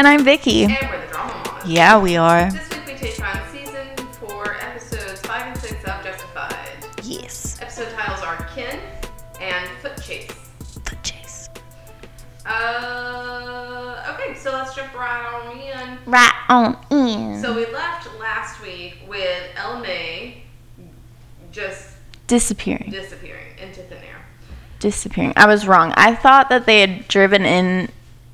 And I'm Vicky. And we're the Drama Mamas. Yeah, we are. This week we take on season four, episodes five and six of Justified. Yes. Episode titles are Kin and Foot Chase. Foot chase. Uh, okay, so let's jump right on in. Right on in. So we left last week with Ellen May just disappearing. disappearing into thin air. disappearing. I was wrong. I thought that they had driven in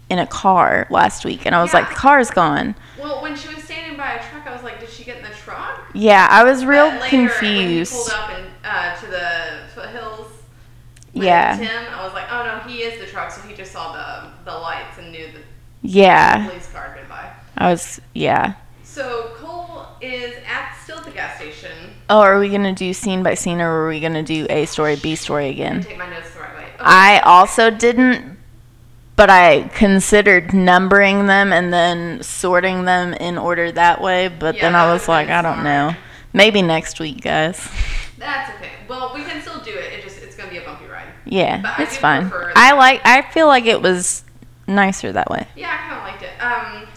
in a car last week, and I was like, the car's gone. Well, when she was standing by a truck, I was like, did she get in the truck? Yeah, I was real later, When confused. pulled up in, uh, to the foothills with Yeah. Tim, I was like, oh no, he is the truck, so he just saw the the lights and knew the Yeah, police car had been by. I was. Yeah. So Cole is at still at the gas station. Oh, are we gonna do scene by scene, or are we gonna do A story, B story I again? take my notes the right way. Okay. I also didn't, but I considered numbering them and then sorting them in order that way. But Yeah, then I was like, I don't smart. know. Maybe next week, guys. That's okay. Well, we can still do it. It just it's gonna be a bumpy ride. Yeah, But it's do fine. I like. I feel like it was nicer that way. Yeah, I kind of liked it. Um,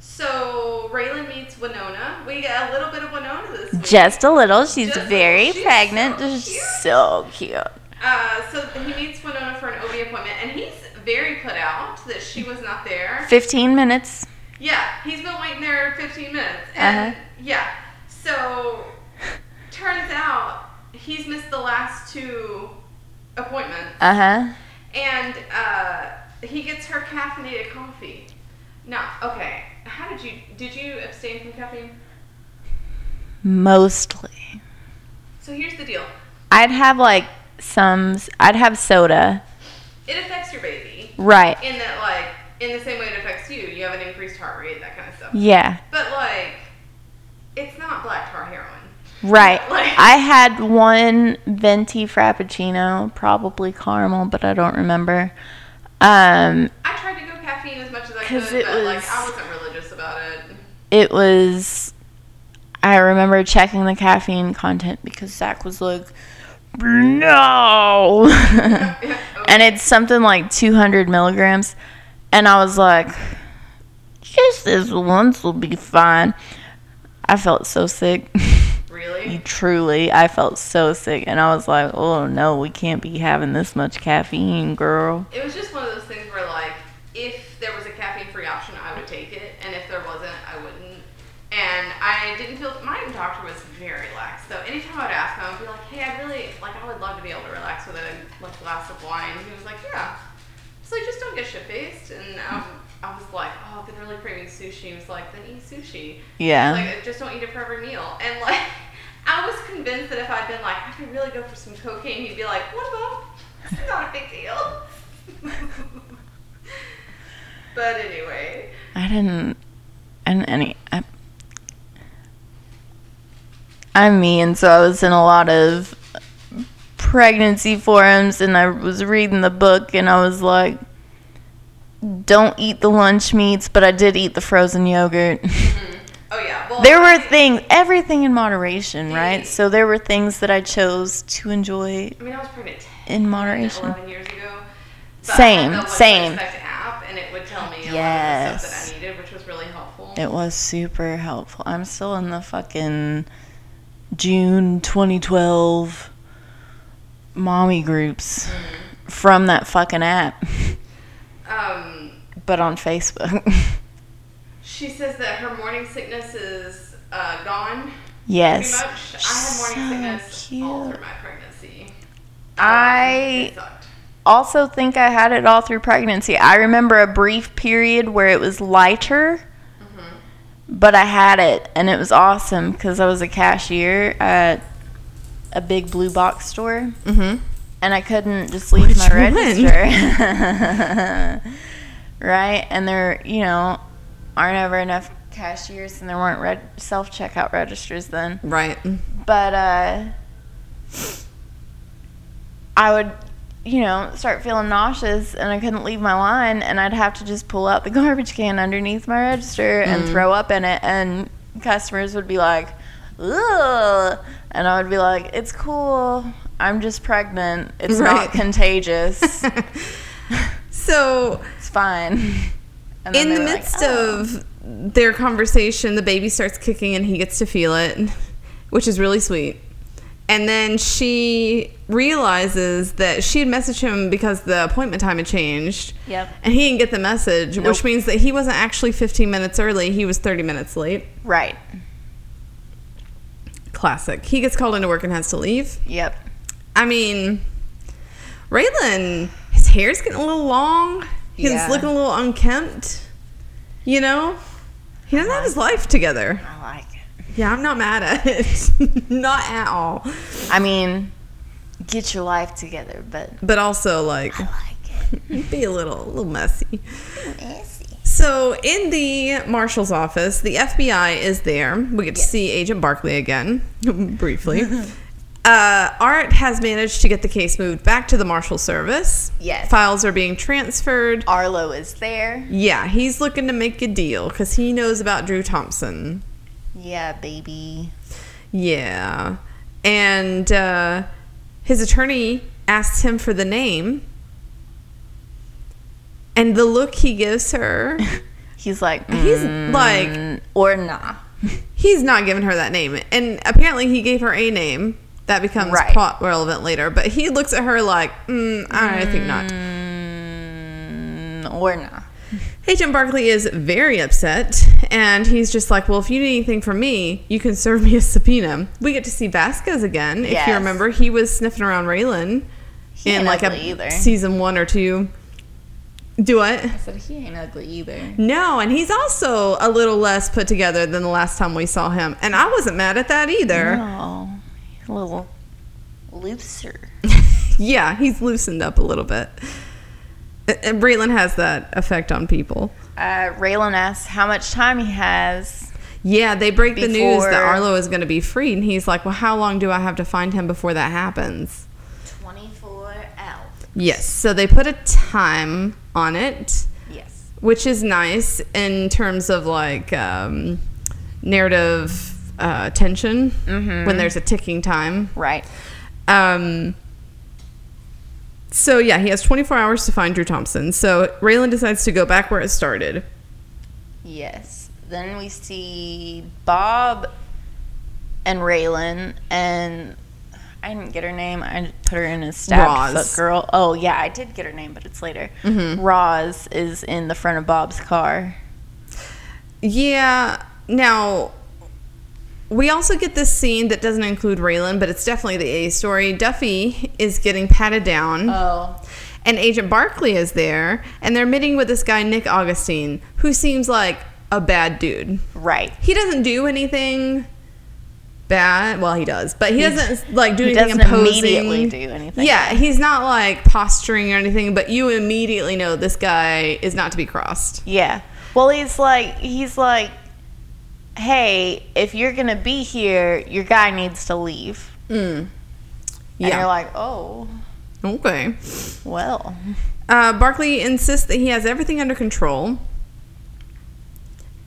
so Raylan meets Winona. We get a little bit of Winona this week. Just a little. She's Just very little. She's pregnant. so cute. so cute. Uh, so he meets Winona for an OB appointment, and he's very put out that she was not there. Fifteen minutes. Yeah, he's been waiting there 15 minutes. And Uh-huh. yeah, so turns out he's missed the last two appointments. Uh huh. And uh, he gets her caffeinated coffee. Now, okay, how did you, did you abstain from caffeine? Mostly. So here's the deal. I'd have like some. I'd have soda. It affects your baby Right. in that, like, in the same way it affects you. You have an increased heart rate, that kind of stuff. Yeah. But, like, it's not black tar heroin. Right. Like- I had one venti frappuccino, probably caramel, but I don't remember. Um, I tried to go caffeine as much as I could, it but like I wasn't religious about it. it was. I remember checking the caffeine content because Zach was like, "No," and it's something like 200 milligrams, and I was like, "Just this once will be fine." I felt so sick. really? Truly, I felt so sick, and I was like, "Oh no, we can't be having this much caffeine, girl." It was just one of those things where like if there was a caffeine free option I would take it and if there wasn't I wouldn't. And I didn't feel my doctor was very lax. So anytime I'd ask him, I would be like, Hey, I really like I would love to be able to relax with a like glass of wine. He was like, Yeah. So just don't get shit faced and um, I was like, Oh, I've been really craving sushi. He was like, Then eat sushi. Yeah. Like, just don't eat it for every meal. And like, I was convinced that if I'd been like, I could really go for some cocaine, he'd be like, what about? It's not a big deal. but anyway, I didn't. And any. I, I'm me, and so I was in a lot of pregnancy forums, and I was reading the book, and I was like, "Don't eat the lunch meats," but I did eat the frozen yogurt. yeah. Well, there were things, everything in moderation, right? So there were things that I chose to enjoy I mean, I was pregnant in moderation. 11 years ago. Same, I had the What to same. App, and it would tell me a lot of the Yes. stuff that I needed, which was really helpful. It was super helpful. I'm still in the fucking June 2012 mommy groups from that fucking app, Um, but on Facebook. she says that her morning sickness is uh, gone. yes. Pretty much. I had morning So sickness all through my pregnancy. I also think I had it all through pregnancy. I remember a brief period where it was lighter, Mhm. but I had it and it was awesome because I was a cashier at a big blue box store. Mm-hmm. and I couldn't just leave Which my register. right? And they're you know, aren't ever enough cashiers, and there weren't reg- self checkout registers then. Right. But uh, I would, you know, start feeling nauseous, and I couldn't leave my line, and I'd have to just pull out the garbage can underneath my register and Mm. throw up in it, and customers would be like, "Ugh," and I would be like, "It's cool. I'm just pregnant. It's Right. not contagious. so it's fine." In the like, midst "Oh." of their conversation, the baby starts kicking and he gets to feel it, which is really sweet. And then she realizes that she had messaged him because the appointment time had changed. Yep. And he didn't get the message, Nope. which means that he wasn't actually 15 minutes early. He was 30 minutes late. Right. Classic. He gets called into work and has to leave. Yep. I mean, Raylan, his hair's getting a little long. He's Yeah. looking a little unkempt. You know? He doesn't have his uh-huh. life together. I like it. Yeah, I'm not mad at it. not at all. I mean, get your life together, but But also, like, I like it. be a little, a little messy. Messy. So, in the marshal's office, the FBI is there. We get to Yes. see Agent Barkley again, briefly. uh, Art has managed to get the case moved back to the marshal service. Yes. Files are being transferred. Arlo is there. Yeah, he's looking to make a deal because he knows about Drew Thompson. Yeah, baby. Yeah. And uh, his attorney asks him for the name. And the look he gives her, He's like, He's "Mm, like- or nah. he's not giving her that name. And apparently he gave her a name. That becomes Right. plot relevant later. But he looks at her like, mm, I think not. Mm, or nah. Agent Barkley is very upset, and he's just like, "Well, if you need anything from me, you can serve me a subpoena." We get to see Vasquez again. If Yes. you remember, he was sniffing around Raylan in like a either. season one or two. Do what? I said he ain't ugly either. No, and he's also a little less put together than the last time we saw him, and I wasn't mad at that either. No, a little looser. yeah, he's loosened up a little bit. And Raylan has that effect on people. Uh, Raylan asks how much time he has. Yeah, they break the news that Arlo is going to be freed, and he's like, "Well, how long do I have to find him before that happens?" 24 hours. Yes, so they put a time on it, Yes. which is nice in terms of like um, narrative uh, tension Mhm. when there's a ticking time. Right. Um, so yeah, he has 24 hours to find Drew Thompson. So Raylan decides to go back where it started. Yes. Then we see Bob and Raylan, and I didn't get her name. I put her in a stab Roz. foot girl. Oh yeah, I did get her name, but it's later. Mhm. Roz is in the front of Bob's car. Yeah. Now, we also get this scene that doesn't include Raylan, but it's definitely the A story. Duffy is getting patted down, Oh. and Agent Barkley is there, and they're meeting with this guy, Nick Augustine, who seems like a bad dude. Right. He doesn't do anything bad. Well, he does, but he, He- doesn't like do He anything doesn't imposing. immediately do anything. Yeah, he's not like posturing or anything, but you immediately know this guy is not to be crossed. Yeah. Well, he's like, he's like, hey, if you're gonna be here, your guy needs to leave. Mm. And Yeah. you're like, oh, Okay. well. Uh, Barkley insists that he has everything under control.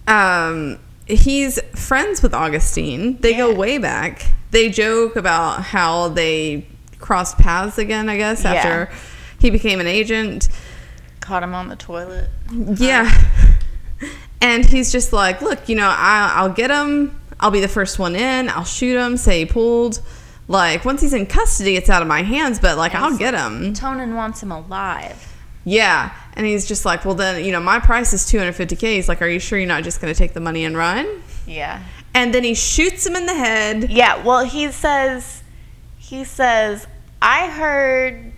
Um, he's friends with Augustine. They go way back. They joke about how they crossed paths again, I guess, Yeah. after he became an agent. Caught him on the toilet. Yeah. And he's just like, look, you know, I, I'll get him. I'll be the first one in. I'll shoot him, say he pulled. Like, once he's in custody, it's out of my hands, but, like, And I'll get him. Tonin wants him alive. Yeah. And he's just like, well, then, you know, my price is 250K. He's like, are you sure you're not just going to take the money and run? Yeah. And then he shoots him in the head. Yeah, well, he says, he says, I heard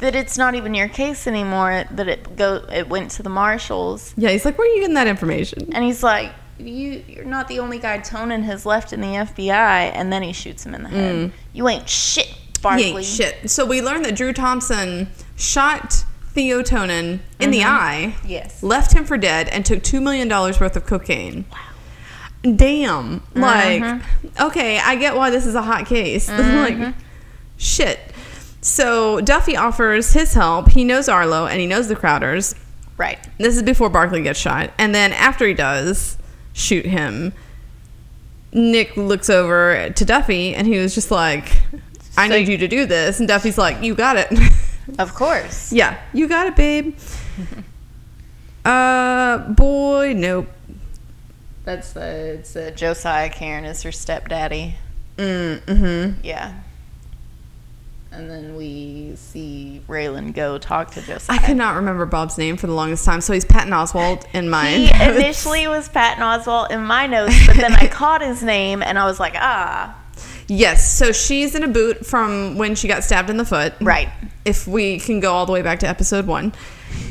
that it's not even your case anymore. That it go, it went to the marshals, Yeah, he's like, where are you getting that information? and he's like, you, you're not the only guy Tonin has left in the FBI. And then he shoots him in the head. Mm. You ain't shit, Barkley. Ain't shit. So we learned that Drew Thompson shot Theo Tonin in the mm-hmm. eye. Yes. left him for dead and took $2 million worth of cocaine. Wow. Damn. Like, mm-hmm. okay, I get why this is a hot case. like, mm-hmm. shit. So Duffy offers his help. He knows Arlo and he knows the Crowders. Right. This is before Barkley gets shot. And then after he does shoot him, Nick looks over to Duffy and he was just like, I So- need you to do this. And Duffy's like, you got it. Of course. Yeah, you got it, babe. Uh, boy, nope. That's the it's uh, Josiah Cairn is her stepdaddy. Mm, mm-hmm. Yeah. And then we see Raylan go talk to Josiah. I could not remember Bob's name for the longest time, so he's Patton Oswalt in my He initially was Patton Oswalt in my notes, but then I caught his name and I was like, ah, Yes, so she's in a boot from when she got stabbed in the foot. right. If we can go all the way back to episode one.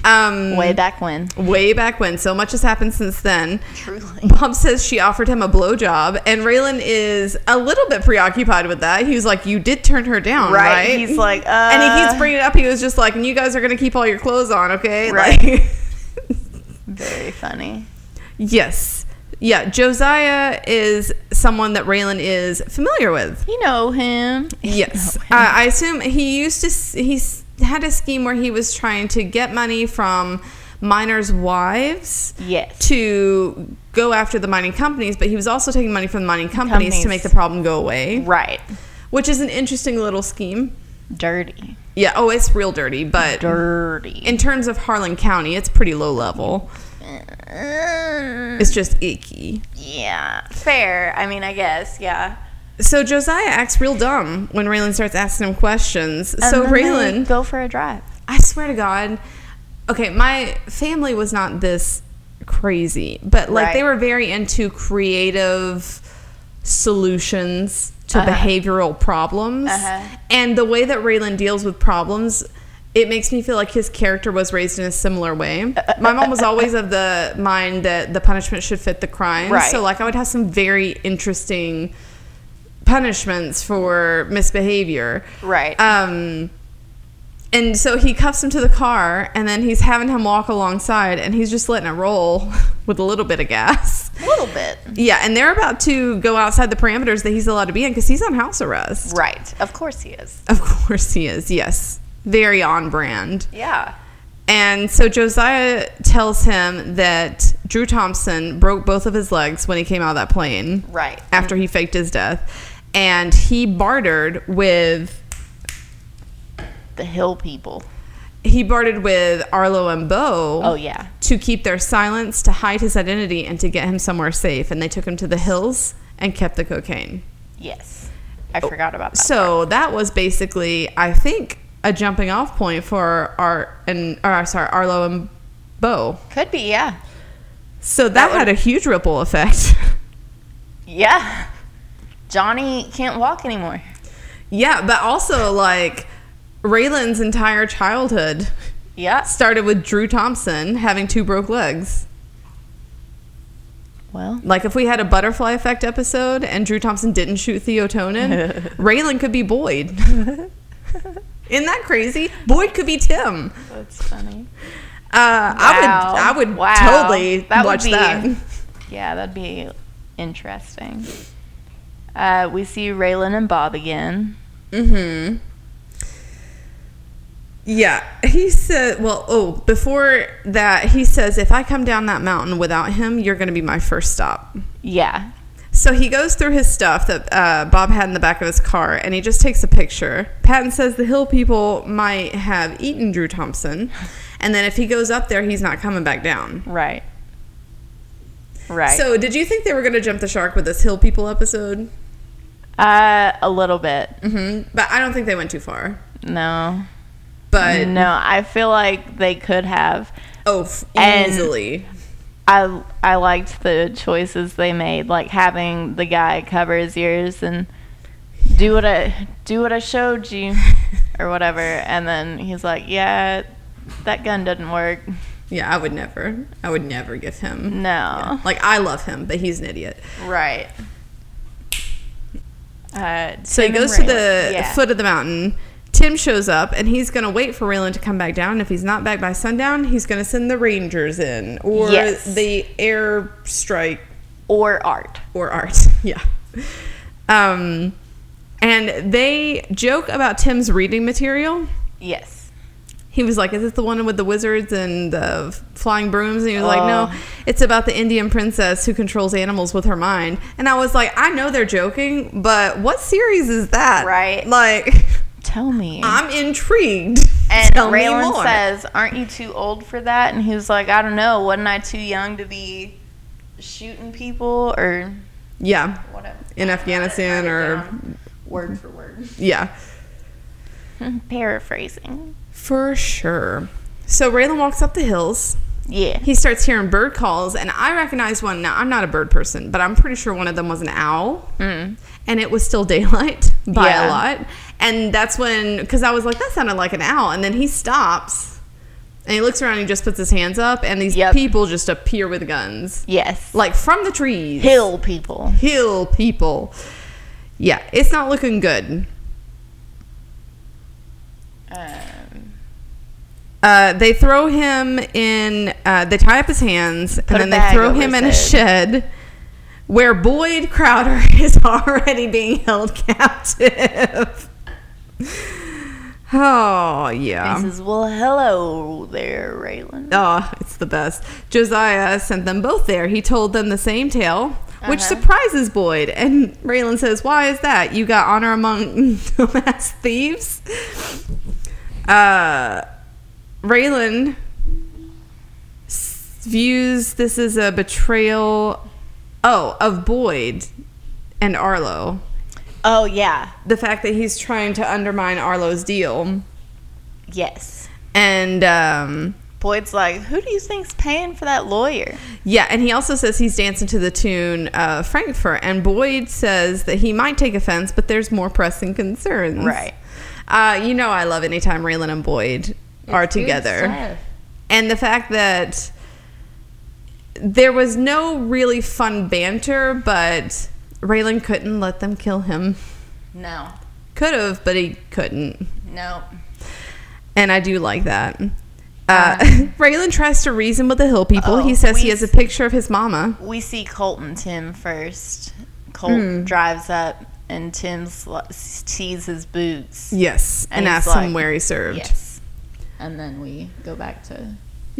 Um, Way back when. way back when. So much has happened since then. Truly. Bob says she offered him a blowjob, and Raylan is a little bit preoccupied with that. He was like, "You did turn her down, right?" Right. He's like, uh. and he keeps bringing it up. He was just like, "And you guys are gonna keep all your clothes on, okay?" Right. Like, Very funny. yes, yeah. Josiah is someone that Raylan is familiar with. You know him. Yes, uh, I assume he used to. He's had a scheme where he was trying to get money from miners' wives. Yes. to go after the mining companies, but he was also taking money from the mining companies, to make the problem go away, Right. which is an interesting little scheme. Dirty. Yeah, oh, it's real dirty, but Dirty. in terms of Harlan County, it's pretty low level. It's just icky. yeah. Fair. I mean, I guess. Yeah. So Josiah acts real dumb when Raylan starts asking him questions. And so Raylan, go for a drive. I swear to God, okay, my family was not this crazy, but like they were very into creative solutions to Uh-huh. behavioral problems. Uh-huh. And the way that Raylan deals with problems, it makes me feel like his character was raised in a similar way. Uh, uh, my mom uh, was always of the mind that the punishment should fit the crime. Right. So like I would have some very interesting punishments for misbehavior. Right. Um, and so he cuffs him to the car, and then he's having him walk alongside, and he's just letting it roll with a little bit of gas. a little bit. Yeah, and they're about to go outside the parameters that he's allowed to be in because he's on house arrest. Right. Of course he is. Of course he is, yes. Very on brand. Yeah. And so Josiah tells him that Drew Thompson broke both of his legs when he came out of that plane. Right. After he faked his death. And he bartered with The hill people. he bartered with Arlo and Bo Oh, yeah. to keep their silence, to hide his identity, and to get him somewhere safe. And they took him to the hills and kept the cocaine. Yes. I forgot about that. So that was basically, I think, a jumping off point for our and, or sorry, Arlo and Bo. Could be, yeah. So that, That had a huge ripple effect. Yeah. Johnny can't walk anymore. yeah, but also like Raylan's entire childhood Yeah. started with Drew Thompson having two broke legs. Well, Like if we had a butterfly effect episode and Drew Thompson didn't shoot Theo Tonin, Raylan could be Boyd. Isn't that crazy? Boyd could be Tim. that's funny. Uh, I Wow. would, I would Wow. totally That would watch be- that. Yeah, that'd be interesting. Uh, we see Raylan and Bob again. Mm-hmm. Yeah, he said. Well, oh, before that, he says, "If I come down that mountain without him, you're going to be my first stop." Yeah. So he goes through his stuff that uh, Bob had in the back of his car, and he just takes a picture. Patton says the Hill people might have eaten Drew Thompson, and then if he goes up there, he's not coming back down. Right. Right. So, did you think they were going to jump the shark with this Hill people episode? Uh, a little bit. hmm But I don't think they went too far. No. But No, I feel like they could have. oh, easily. I I liked the choices they made, like having the guy cover his ears and do what I do what I showed you, or whatever. And then he's like, "Yeah, that gun doesn't work." Yeah, I would never. I would never give him. No. Yeah. Like I love him, but he's an idiot. Right. Uh, So he Tim goes to the Yeah. foot of the mountain. Tim shows up and he's gonna wait for Raylan to come back down. If he's not back by sundown, he's gonna send the Rangers in or Yes. the air strike or art. or art. yeah. Um, and they joke about Tim's reading material. Yes. He was like, "Is this the one with the wizards and the flying brooms?" And he was like, "No, Oh. it's about the Indian princess who controls animals with her mind." And I was like, "I know they're joking, but what series is that?" Right. Like, Tell me. I'm intrigued. And Tell Raylan says, "Aren't you too old for that?" And he was like, "I don't know. Wasn't I too young to be shooting people or Yeah, whatever?" in Afghanistan or word for word. yeah, Paraphrasing. For sure. So Raylan walks up the hills. Yeah. He starts hearing bird calls, and I recognize one. Now I'm not a bird person, but I'm pretty sure one of them was an owl. Mm. and it was still daylight by Yeah. a lot. And that's when, because I was like, that sounded like an owl. And then he stops and he looks around and he just puts his hands up, and these Yep. people just appear with guns, Yes. like from the trees. hill people. Hill people. Yeah, it's not looking good. Um, Uh, they throw him in, uh, they tie up his hands, Put and then they throw him in a shed where Boyd Crowder is already being held captive. Oh, yeah. he says, "Well, hello there, Raylan." Oh, it's the best. Josiah sent them both there. He told them the same tale, which Uh-huh. surprises Boyd. And Raylan says, Why is that? You got honor among dumbass thieves? Uh, Raylan views this as a betrayal, oh, of Boyd and Arlo. Oh yeah. The fact that he's trying to undermine Arlo's deal. Yes. And, um, Boyd's like, "Who do you think's paying for that lawyer?" Yeah, and he also says he's dancing to the tune uh, Frankfurt. And Boyd says that he might take offense, but there's more pressing concerns. Right. Uh, you know I love anytime Raylan and Boyd are together. And the fact that there was no really fun banter, but Raylan couldn't let them kill him. No. Could have, but he couldn't. No. And I do like that. Uh, Uh, Raylan tries to reason with the hill people. Oh, he says he has a picture of his mama. We see Colt and Tim first. Colt Hmm. drives up, and Tim sees his boots. Yes, and, And asks him where he served. Yes. And then we go back to.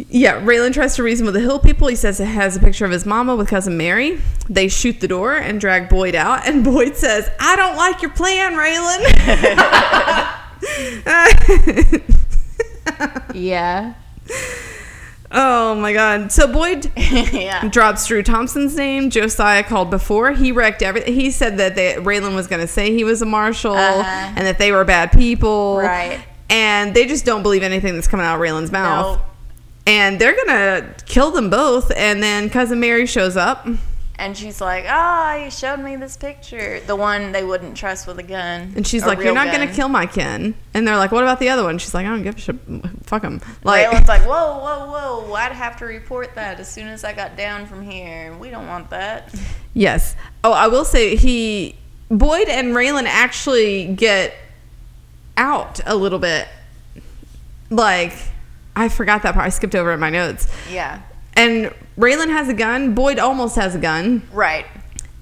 Yeah, Raylan tries to reason with the hill people. He says it has a picture of his mama with cousin Mary. They shoot the door and drag Boyd out, and Boyd says, "I don't like your plan, Raylan." Yeah. oh my god! So Boyd yeah. drops Drew Thompson's name. Josiah called before. He wrecked everything. He said that they, Raylan was going to say he was a marshal Uh-huh. and that they were bad people. Right. And they just don't believe anything that's coming out of Raylan's mouth. No. And they're gonna kill them both. And then cousin Mary shows up. And she's like, "Ah, you showed me this picture, the one they wouldn't trust with a gun." And she's like, "You're not gonna kill my kin." And they're like, "What about the other one?" She's like, "I don't give a shit. Fuck him." Like, Raylan's like, "Whoa, whoa, whoa! I'd have to report that as soon as I got down from here. We don't want that." yes. Oh, I will say he Boyd and Raylan actually get out a little bit. Like, I forgot that part. I skipped over it in my notes. Yeah. And Raylan has a gun. Boyd almost has a gun. Right.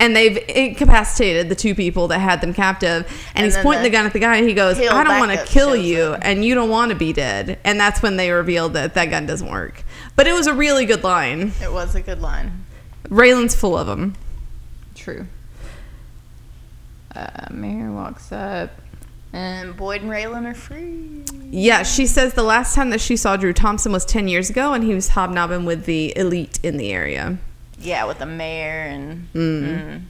And they've incapacitated the two people that had them captive. And, And he's pointing the, the gun at the guy and he goes, I don't want to kill you up. and you don't want to be dead. And that's when they revealed that that gun doesn't work. But it was a really good line. It was a good line. Raylan's full of them. True. Uh, Mary walks up, and Boyd and Raylan are free. Yeah, she says the last time that she saw Drew Thompson was 10 years ago and he was hobnobbing with the elite in the area. Yeah, with the mayor and. Mm. Mm.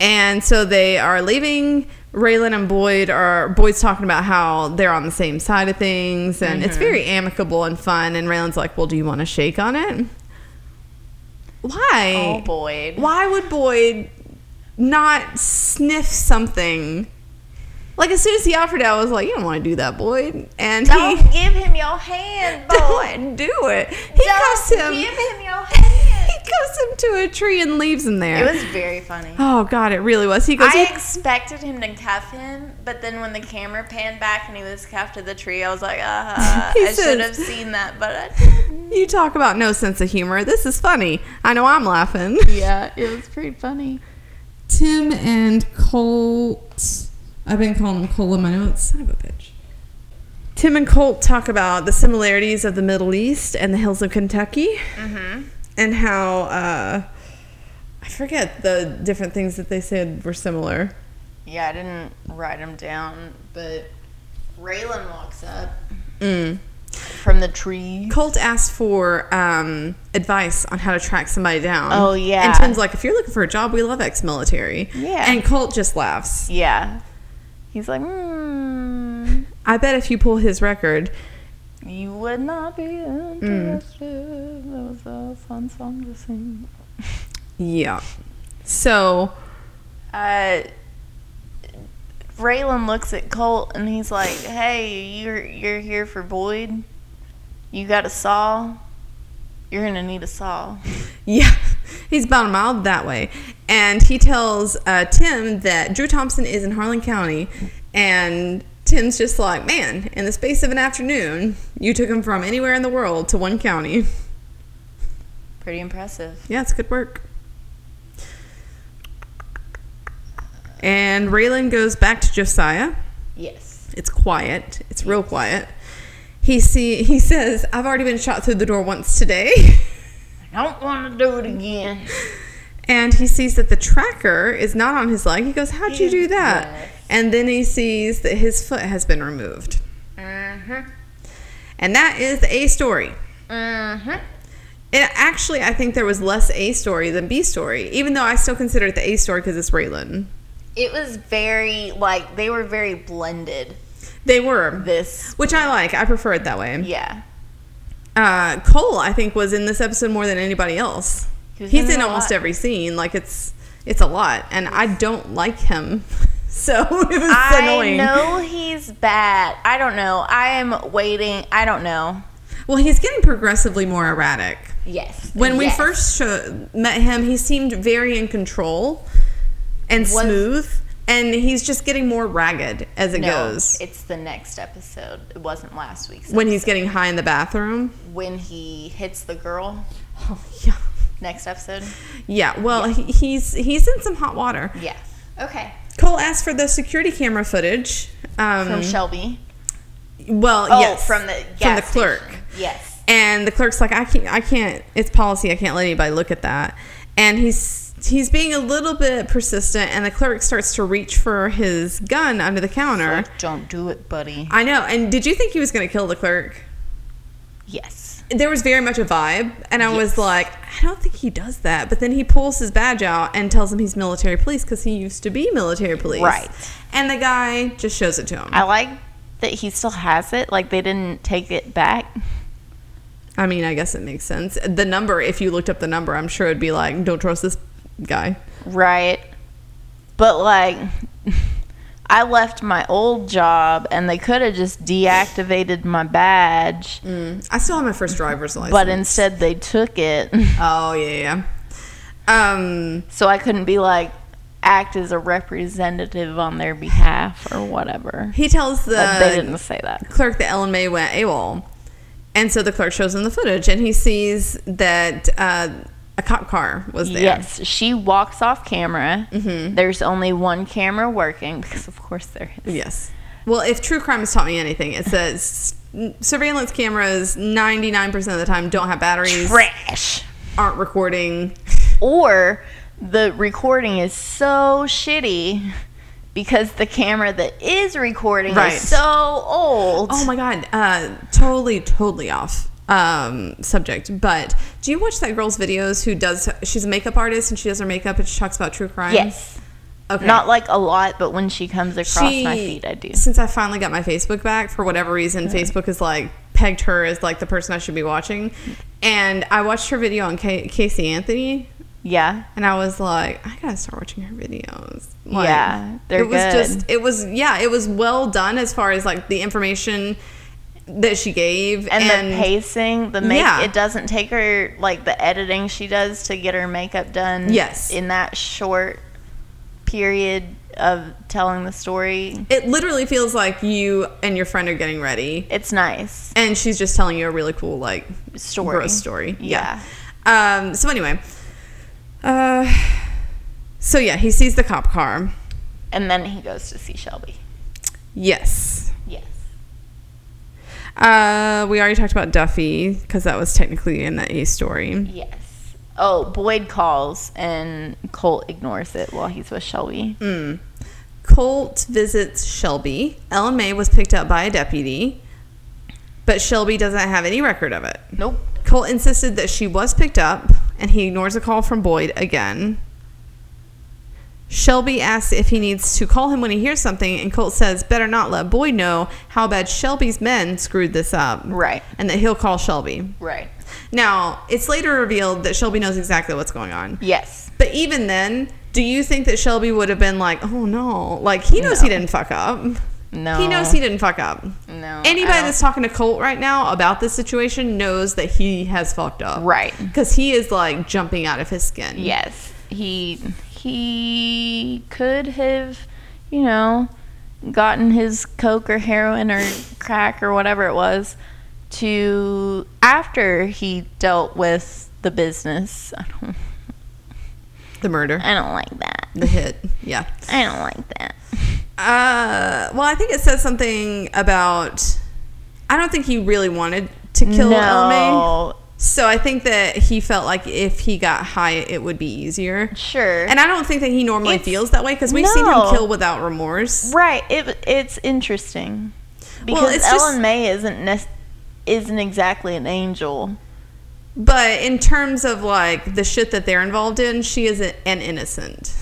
And so they are leaving. Raylan and Boyd are Boyd's talking about how they're on the same side of things and it's very amicable and fun and Raylan's like, "Well, do you want to shake on it?" Why? Oh, Boyd. Why would Boyd not sniff something? Like as soon as he offered it, I was like, "You don't want to do that, Boyd." And Don't he give him your hand, Boyd. don't do it. He cuffs Don't him. give him your hand. he cuffs him to a tree and leaves him there. It was very funny. oh God, it really was. He goes. I "You- expected him to cuff him, but then when the camera panned back and he was cuffed to the tree, I was like, uh, He I says- should have seen that, but I didn't. You talk about no sense of humor. This is funny. I know I'm laughing. Yeah, it was pretty funny. Tim and Colt. I've been calling him Cole in my notes. Son of a bitch. Tim and Colt talk about the similarities of the Middle East and the hills of Kentucky Mm-hmm. and how, uh, I forget the different things that they said were similar. Yeah, I didn't write them down, but Raylan walks up Mm. from the tree. Colt asked for um, advice on how to track somebody down. Oh, yeah. And Tim's like, if you're looking for a job, we love ex-military. Yeah. And Colt just laughs. Yeah. He's like, hmm, I bet if you pull his record, you would not be interested. That was a fun song to sing. yeah. So, Uh, Raylan looks at Colt and he's like, "Hey, you're you're here for Boyd. You got a saw. You're gonna need a saw." yeah, he's about a mile that way. And he tells uh, Tim that Drew Thompson is in Harlan County. And Tim's just like, man, in the space of an afternoon, you took him from anywhere in the world to one county. Pretty impressive. Yeah, it's good work. And Raylan goes back to Josiah. Yes. It's quiet. It's real quiet. He see he says, "I've already been shot through the door once today." I don't want to do it again. and he sees that the tracker is not on his leg. He goes, "How'd you do that?" Yes. And then he sees that his foot has been removed. Mm-hmm. And that is a story. Mm-hmm. It actually, I think there was less A story than B story, even though I still consider it the A story because it's Raylan. It was very like they were very blended. They were, This, which I like. I prefer it that way. yeah. Uh, Cole, I think, was in this episode more than anybody else. He He's in in almost lot. every scene. Like it's it's a lot, and I don't like him, so it was I annoying. I know he's bad. I don't know. I am waiting. I don't know. Well, he's getting progressively more erratic. Yes. When we Yes. first met him, he seemed very in control and Was- smooth, and he's just getting more ragged as it no, goes. it's the next episode. It wasn't last week's. When he's getting high in the bathroom. when he hits the girl. Oh, yeah. Next episode. Yeah, well, He, he's he's in some hot water. Yeah. Okay. Cole asked for the security camera footage. Um, From Shelby. Well, Oh, yes, from the from the clerk. station. Yes. And the clerk's like, I can't, I can't. It's policy. I can't let anybody look at that. And he's he's being a little bit persistent, and the clerk starts to reach for his gun under the counter. Like, don't do it, buddy. I know. And did you think he was going to kill the clerk? yes. There was very much a vibe, and I was like, I don't think he does that. But then he pulls his badge out and tells him he's military police because he used to be military police. Right. And the guy just shows it to him. I like that he still has it. Like they didn't take it back. I mean, I guess it makes sense. The number, if you looked up the number, I'm sure it'd be like, don't trust this guy. Right. But like I left my old job and they could have just deactivated my badge, I still have my first driver's license. but instead they took it. Oh, yeah, yeah. Um, so I couldn't be like act as a representative on their behalf or whatever. he tells the But they didn't say that. clerk that Ellen May went AWOL. And so the clerk shows him the footage, and he sees that uh, a cop car was there. Yes, she walks off camera. Mm-hmm. There's only one camera working because, of course, there is. Yes. Well, if true crime has taught me anything, it says surveillance cameras 99% of the time don't have batteries, Trash. aren't recording. Or the recording is so shitty because the camera that is recording Right. is so old. Oh my god, uh, totally, totally off um, subject. But do you watch that girl's videos who does? She's a makeup artist and she does her makeup and she talks about true crime. yes. Okay. Not like a lot, but when she comes across she, my feed, I do. Since I finally got my Facebook back, for whatever reason, Facebook has like pegged her as like the person I should be watching. And I watched her video on K- Casey Anthony, Yeah. and I was like, I gotta start watching her videos. Like, Yeah, they're it was good. just, it was, yeah, it was well done as far as like the information that she gave And, the pacing, the make Yeah. it doesn't take her like the editing she does to get her makeup done. Yes. In that short period of telling the story. It literally feels like you and your friend are getting ready, It's nice. and she's just telling you a really cool like Story. gross story. Yeah. Um. So anyway, uh, so yeah, he sees the cop car. And then he goes to see Shelby. Yes. Uh, we already talked about Duffy because that was technically in the A story. Yes. Oh, Boyd calls and Colt ignores it while he's with Shelby. Mm. Colt visits Shelby. Ellen May was picked up by a deputy. but Shelby doesn't have any record of it. Nope. Colt insisted that she was picked up, and he ignores a call from Boyd again. Shelby asks if he needs to call him when he hears something, and Colt says, better not let Boyd know how bad Shelby's men screwed this up. Right. And that he'll call Shelby. Right. Now, it's later revealed that Shelby knows exactly what's going on. Yes. But even then, do you think that Shelby would have been like, oh no, like he knows he didn't fuck up. No. He knows he didn't fuck up. No. Anybody that's talking to Colt right now about this situation knows that he has fucked up. Right. Because he is like jumping out of his skin. Yes. He he could have, you know, gotten his coke or heroin or crack or whatever it was to after he dealt with the business. I don't The murder. I don't like that. The hit. Yeah. I don't like that. Uh, well, I think it says something about. I don't think he really wanted to kill no. So I think that he felt like if he got high, it would be easier. Sure. And I don't think that he normally It's- feels that way because we've seen him kill without remorse. Right. It it's interesting because it's just- Ellen May isn't isn't exactly an angel. But in terms of like the shit that they're involved in, she is a- an innocent.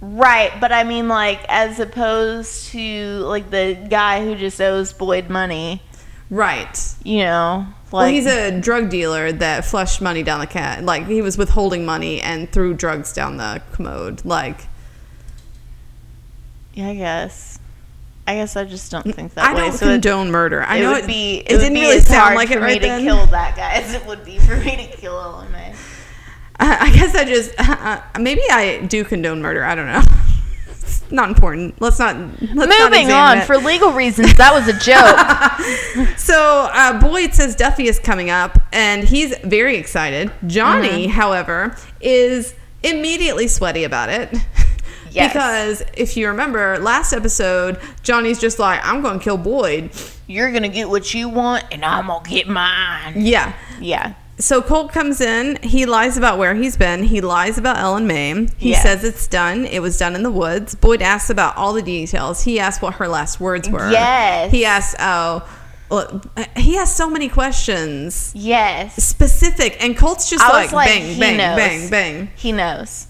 Right, but I mean like as opposed to like the guy who just owes Boyd money, Right. you know, like well, he's a drug dealer that flushed money down the cat. Like he was withholding money and threw drugs down the commode. Like yeah, I guess. I guess I just don't think that I way. don't so it, condone murder. I it know would it, be it, it, would didn't be really sound like for it right me to kill that guy as it would be for me to kill Ellen I I guess I just uh, maybe I do condone murder. I don't know. Not important. Let's not. Let's Moving examine on it. for legal reasons. That was a joke. So uh, Boyd says Duffy is coming up, and he's very excited. Johnny, Mm-hmm. however, is immediately sweaty about it. Yes. Because if you remember last episode, Johnny's just like, I'm going to kill Boyd. You're gonna get what you want, and I'm gonna get mine. Yeah. Yeah. So Colt comes in. He lies about where he's been. He lies about Ellen May. He Yes. says it's done. It was done in the woods. Boyd asks about all the details. He asks what her last words were. Yes. He asks, oh, well, he has so many questions. Yes. Specific. And Colt's just like, like, bang, bang, knows. bang, bang. He knows.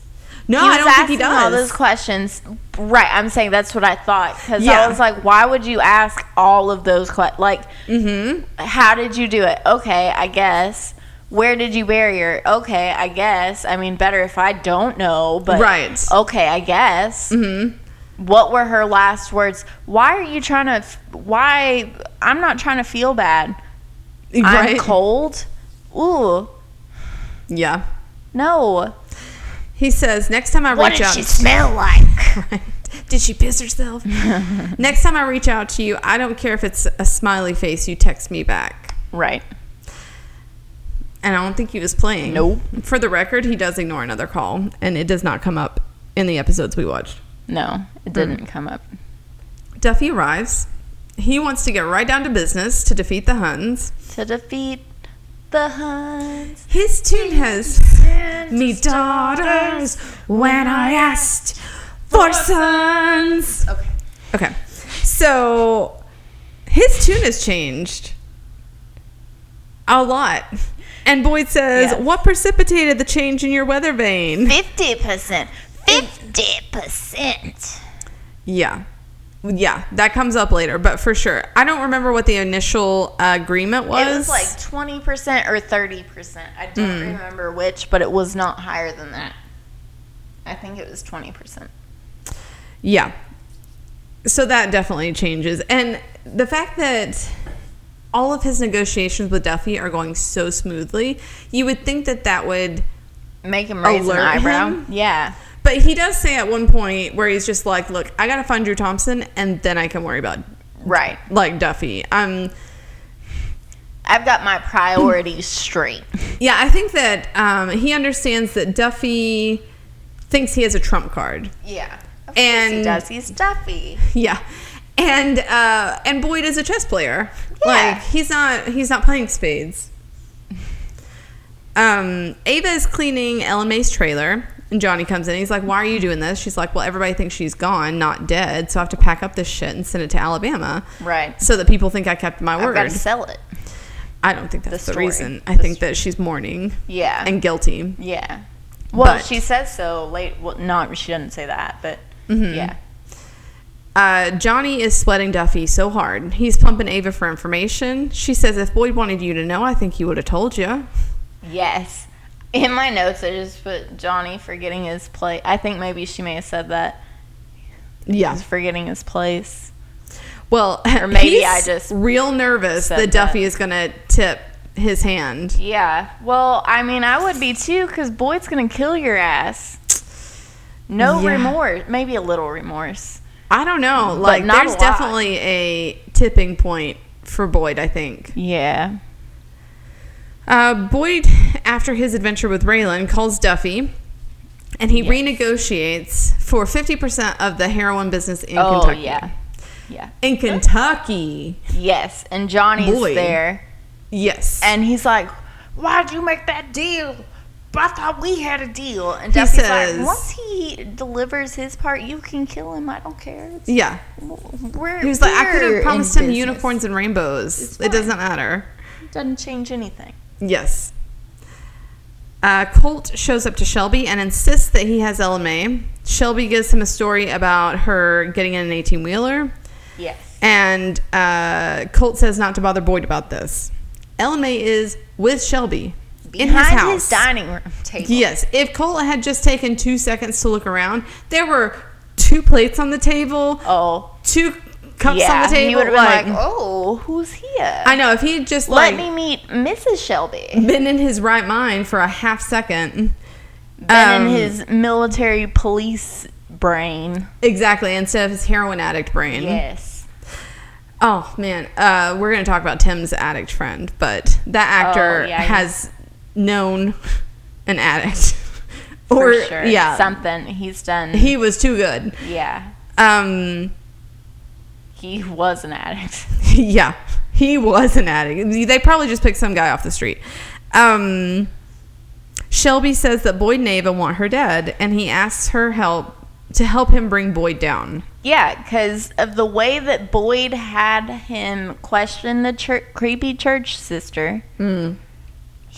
No, he I don't think he does. all those questions. Right, I'm saying that's what I thought because Yeah. I was like, why would you ask all of those questions? Like, Mm-hmm. how did you do it? Okay, I guess. Where did you bury her? Okay, I guess. I mean, better if I don't know, but Right. Okay, I guess. Mm-hmm. What were her last words? Why are you trying to? Why? I'm not trying to feel bad. I'm cold. Ooh, Yeah. no. He says, next time I What reach did she smell like? Right. Did she piss herself? next time I reach out to you, I don't care if it's a smiley face, you text me back. right. And I don't think he was playing. Nope. For the record, he does ignore another call, and it does not come up in the episodes we watched. No, it hmm. didn't come up. Duffy arrives. He wants to get right down to business to defeat the Huns. To defeat the Huns. His tune has me daughters when I asked for sons. Okay. Okay. So his tune has changed a lot. And Boyd says, Yes. What precipitated the change in your weather vane? 50%. 50%. Yeah. Yeah, that comes up later, but for sure. I don't remember what the initial uh, agreement was. It was like 20% or 30%. I don't remember which, but it was not higher than that. I think it was 20%. Yeah. So that definitely changes. And the fact that all of his negotiations with Duffy are going so smoothly, you would think that that would. Make him raise an eyebrow. him? Yeah. But he does say at one point where he's just like, look, I got to find Drew Thompson and then I can worry about, Right. like, Duffy. Um, I've got my priorities straight. yeah, I think that um, he understands that Duffy thinks he has a trump card. Yeah. Of And- course he does. He's Duffy. Yeah. And uh and Boyd is a chess player. Yeah. Like he's not he's not playing spades. Um Ava is cleaning Ellen May's trailer and Johnny comes in. He's like, "Why are you doing this?" She's like, "Well, everybody thinks she's gone, not dead, so I have to pack up this shit and send it to Alabama Right. so that people think I kept my word. I've got to sell it. I don't think that's the, story. reason. I think that she's mourning Yeah. and guilty. yeah. Well, But- she says so late. Well, not she doesn't say that, but Mm-hmm. yeah. Uh, Johnny is sweating Duffy so hard. He's pumping Ava for information. She says, if Boyd wanted you to know, I think he would have told you. Yes. In my notes, I just put Johnny forgetting his place. I think maybe she may have said that. Yeah. He's forgetting his place. Well, Or maybe I just real nervous that Duffy that. is going to tip his hand. Yeah. Well, I mean, I would be too, because Boyd's gonna kill your ass. No Yeah. remorse. Maybe a little remorse. I don't know. Like, not a there's definitely a tipping point for Boyd, I think. Yeah. Uh, Boyd, after his adventure with Raylan, calls Duffy, and he Yes. renegotiates for 50% of the heroin business in oh Kentucky. yeah. Yeah. In Kentucky. Yes. And Johnny's Boy. there, Yes. and he's like, "Why'd you make that deal?" I thought we had a deal. And He says- like, once he delivers his part, you can kill him. I don't care. It's, yeah. we're, He was like, I could have promised him business. unicorns and rainbows. It doesn't matter. It Doesn't change anything. Yes. Uh, Colt shows up to Shelby and insists that he has Ellen May. Shelby gives him a story about her getting in an 18 wheeler. Yes. And uh, Colt says not to bother Boyd about this. Ellen May is with Shelby in his Behind house. his dining room table. Yes. If Cola had just taken two seconds to look around, there were two plates on the table, Oh. two cups yeah. on the table. He would have like, been like, "Oh, who's here? I know if he had just Let like me meet Mrs. Shelby." been in his right mind for a half second. Been Um, in his military police brain. Exactly, instead of his heroin addict brain. Yes. Oh man, uh, we're gonna talk about Tim's addict friend, but that actor Oh, yeah, has known an addict, or sure. yeah, Something he's done. he was too good. yeah. Um, He was an addict. yeah, he was an addict. They probably just picked some guy off the street. Um, Shelby says that Boyd and Ava want her dead, and he asks her help to help him bring Boyd down. Yeah, because of the way that Boyd had him question the chur- creepy church sister. Mm.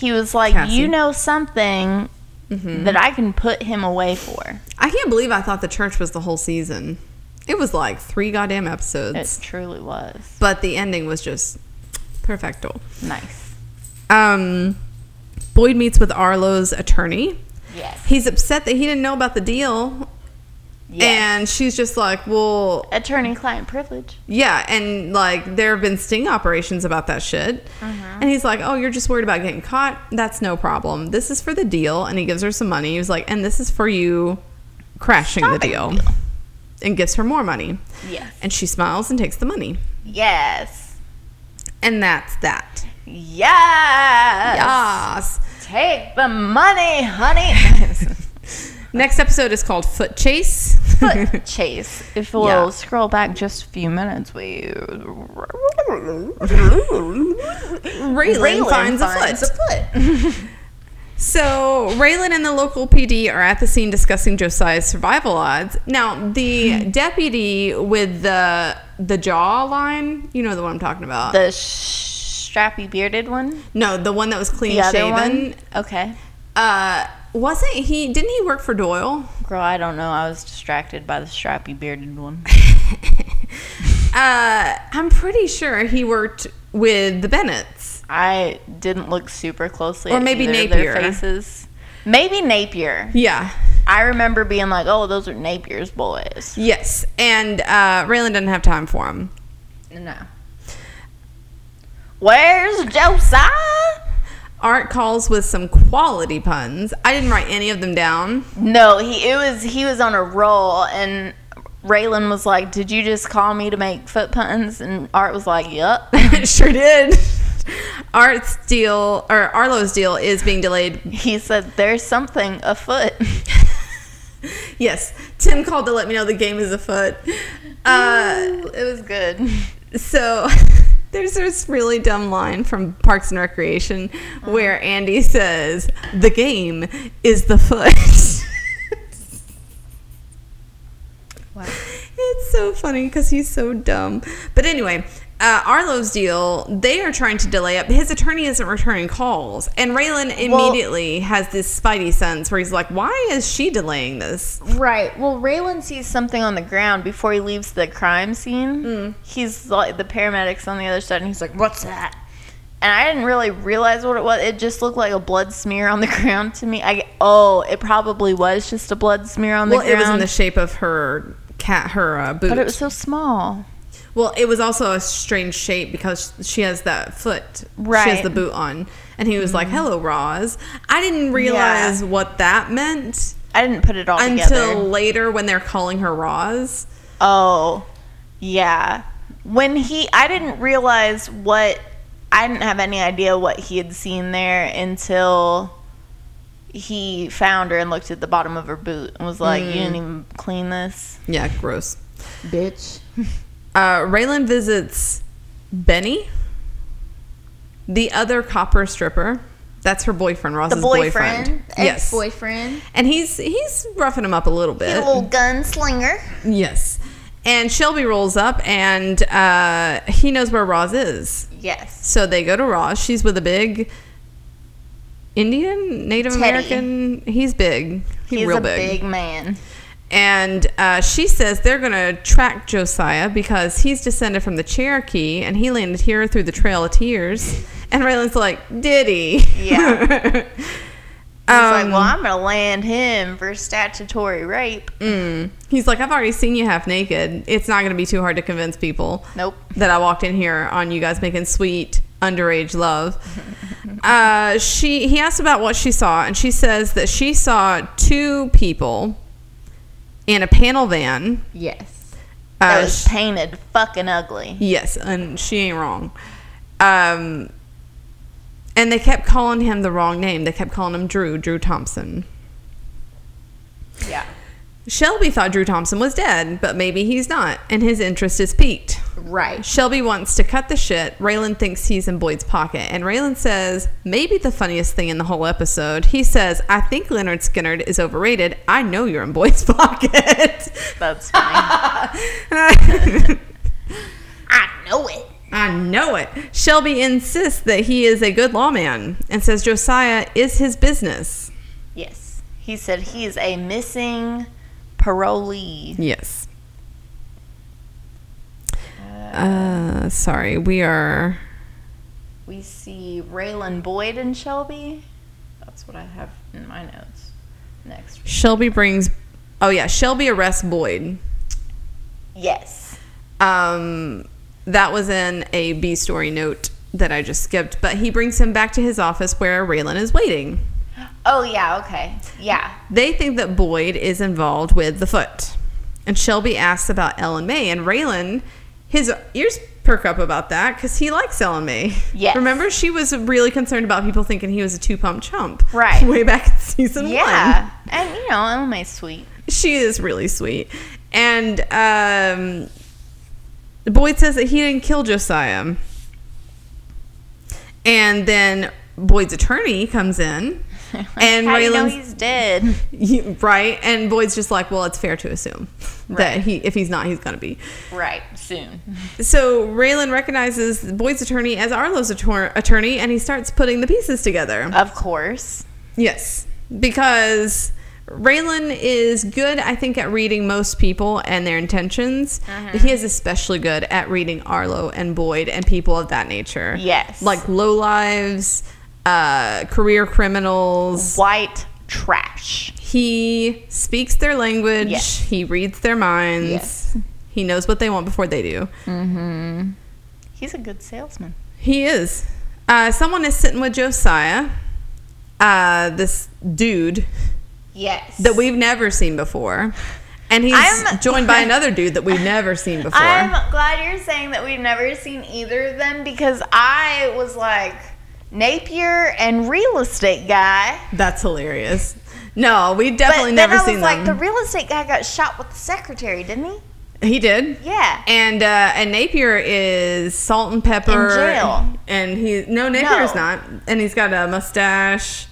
He was like, Cassie. "You know something Mhm. that I can put him away for." I can't believe I thought the church was the whole season. It was like three goddamn episodes. It truly was but the ending was just perfecto. nice. Um, Boyd meets with Arlo's attorney. Yes. He's upset that he didn't know about the deal. And she's just like, well, attorney-client privilege. yeah. And like, there have been sting operations about that shit. Mm-hmm. And he's like, oh, you're just worried about getting caught? That's no problem. This is for the deal. And he gives her some money. He was like, and this is for you crashing the deal. the deal. And gives her more money. Yes. And she smiles and takes the money. Yes. And that's that. Yes. Yes. Take the money, honey. Next episode is called Foot Chase. Foot chase. If we'll Yeah. scroll back just a few minutes, we Raylan, finds, a foot. So Raylan and the local PD are at the scene discussing Josiah's survival odds. Now, the deputy with the the jaw line, you know the one I'm talking about. the strappy bearded one. no, the one that was clean shaven. Okay. Uh, wasn't he? Didn't he work for Doyle? Girl, I don't know. I was distracted by the strappy bearded one. Uh, I'm pretty sure he worked with the Bennetts. I didn't look super closely Or maybe Napier. their faces. Maybe Napier. Yeah. I remember being like, "Oh, those are Napier's boys." Yes, and uh, Raylan didn't have time for him. No. Where's Josiah? Art calls with some quality puns. I didn't write any of them down. No, he it was he was on a roll and Raylan was like, "Did you just call me to make foot puns?" And Art was like, "Yup." sure did. Art's deal or Arlo's deal is being delayed. He said, "There's something afoot." Yes, Tim called to let me know the game is afoot. Uh, it was good. so there's this really dumb line from Parks and Recreation where uh-huh. Andy says, "The game is the foot." Wow. It's so funny because he's so dumb. But anyway, uh, Arlo's deal, they are trying to delay it. His attorney isn't returning calls. And Raylan immediately has this spidey sense where he's like, why is she delaying this? Right. Well, Raylan sees something on the ground before he leaves the crime scene. Mm. He's like the paramedics on the other side, and he's like, "What's that?" And I didn't really realize what it was. It just looked like a blood smear on the ground to me. I oh, it probably was just a blood smear on the ground. Well, it was in the shape of her cat, her uh, boot. but it was so small. Well, it was also a strange shape because she has that foot. Right. She has the boot on. And he was like, mm-hmm. hello, Roz. I didn't realize what that meant I didn't put it all until together. later when they're calling her Roz. Oh, yeah. When he, I didn't realize what, I didn't have any idea what he had seen there until he found her and looked at the bottom of her boot and was like, "You didn't mm. even clean this, Yeah, gross. bitch." Uh, Raylan visits Benny, the other copper stripper. That's her boyfriend, The Ross's boyfriend, Yes. ex-boyfriend, And he's he's roughing him up a little he's bit. a little gunslinger. yes. And Shelby rolls up and uh, he knows where Roz is. Yes, So they go to Roz. She's with a big Indian, Native Teddy. American. He's big. He's, he's real a big, man. And uh, she says they're going to track Josiah because he's descended from the Cherokee and he landed here through the Trail of Tears. And Raylan's like, did he? Yeah. He's like, Um, "Well, I'm gonna land him for statutory rape." mm. He's like, I've already seen you half naked. It's not going to be too hard to convince people Nope. that I walked in here on you guys making sweet underage love. uh, she He asked about what she saw, and she says that she saw two people in a panel van. Yes. That Uh, was painted fucking ugly. Yes, and she ain't wrong. Um, and they kept calling him the wrong name. They kept calling him Drew, Drew Thompson. Yeah. Shelby thought Drew Thompson was dead, but maybe he's not, and his interest is piqued. Right. Shelby wants to cut the shit. Raylan thinks he's in Boyd's pocket, and Raylan says, maybe the funniest thing in the whole episode, he says, I think Lynyrd Skynyrd is overrated. I know you're in Boyd's pocket. That's funny. I know it. I know it. Shelby insists that he is a good lawman and says Josiah is his business. Yes. He said he's a missing parolee. Yes. Uh, sorry, we are. We see Raylan Boyd and Shelby. That's what I have in my notes. Next. Shelby brings. Oh yeah, Shelby arrests Boyd. Yes. Um, that was in a B story note that I just skipped, but he brings him back to his office where Raylan is waiting. Oh yeah. Okay. Yeah. They think that Boyd is involved with the foot. And Shelby asks about Ellen May. And Raylan, his ears perk up about that because he likes Ellen May. Yes. Remember, she was really concerned about people thinking he was a two-pump chump. Right. Way back in season one. Yeah. And you know, Ellen May's sweet. She is really sweet. And um, Boyd says that he didn't kill Josiah. And then Boyd's attorney comes in. And How do you know Raylan's he's dead? You- right and boyd's just like well it's fair to assume that he if he's not he's gonna be Right. Soon. so raylan recognizes boyd's attorney as arlo's attor- attorney and he starts putting the pieces together Of course. yes because raylan is good i think at reading most people and their intentions but he is especially good at reading arlo and boyd and people of that nature Yes. like low lives uh career criminals White trash. He speaks their language. Yes. He reads their minds. Yes. He knows what they want before they do. Mm -hmm. He's a good salesman. He is. Uh, someone is sitting with Josiah, uh, this dude Yes. that we've never seen before. And he's I'm- joined by another dude that we've never seen before. I'm glad you're saying that we've never seen either of them because I was like Napier and real estate guy. That's hilarious. No, we definitely never seen like, the real estate guy got shot with the secretary, didn't he? he did. Yeah. And uh, and Napier is salt and pepper. In jail. And he no Napier's No. not. And he's got a mustache.